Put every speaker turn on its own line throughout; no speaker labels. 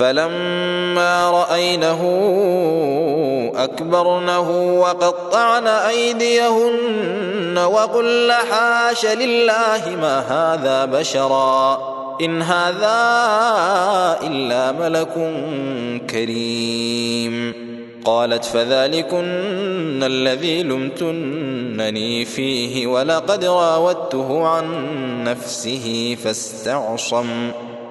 فلما رأينه أكبرنه وقطعن أيديهن وقل حاش لله ما هذا بشرا إن هذا إلا ملك كريم. قالت فذلكن الذي لمتنني فيه ولقد راودته عن نفسه فاستعصم.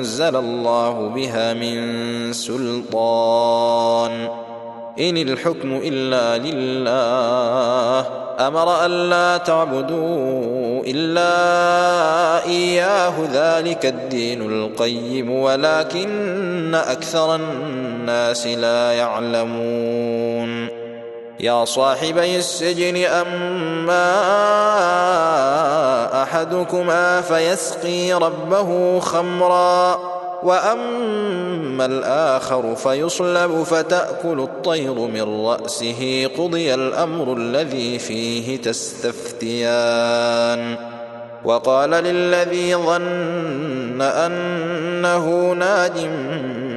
أنزل الله بها من سلطان. إن الحكم إلا لله. أمر ألا تعبدوا إلا إياه. ذلك الدين القيم. ولكن أكثر الناس لا يعلمون. يا صاحبي السجن أما أحدكما فيسقي ربه خمرًا وأما الآخر فيصلب فتأكل الطير من رأسه قضي الأمر الذي فيه تستفتيان. وقال للذي ظن أنه ناج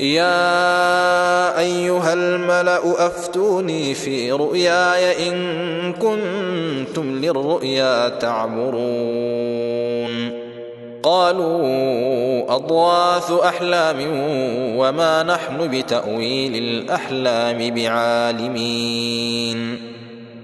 يا أيها الملأ أفتوني في رؤياي إن كنتم للرؤيا تعبرون قالوا أضواث أحلام وما نحن بتأويل الأحلام بعالمين.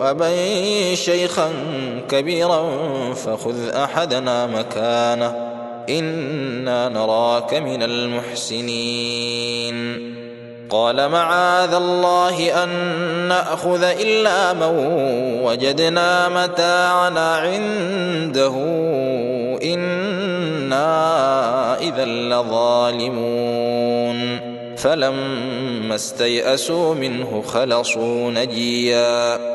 أبا شيخا كبيرا فخذ أحدنا مكانه إنا نراك من المحسنين. قال معاذ الله أن نأخذ إلا من وجدنا متاعنا عنده إنا إذا لظالمون. فلما استيئسوا منه خلصوا نجيا.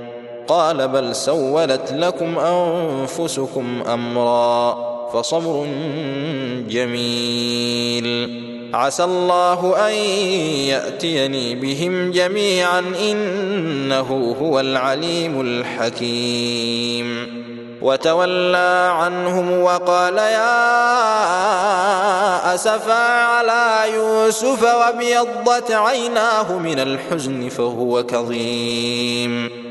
قال بل سولت لكم أنفسكم أمرا فصبر جميل. عسى الله أن يأتيني بهم جميعا إنه هو العليم الحكيم. وتولى عنهم وقال يا أسفا على يوسف وابيضت عيناه من الحزن فهو كظيم.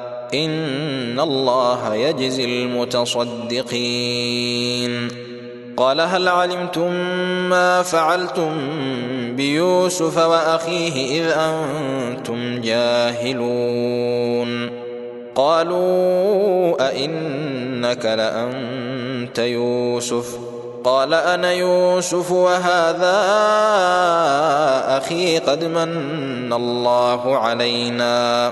إن الله يجزي المتصدقين. قال هل علمتم ما فعلتم بيوسف وأخيه إذ أنتم جاهلون؟ قالوا أئنك لأنت يوسف. قال أنا يوسف وهذا أخي قد من الله علينا.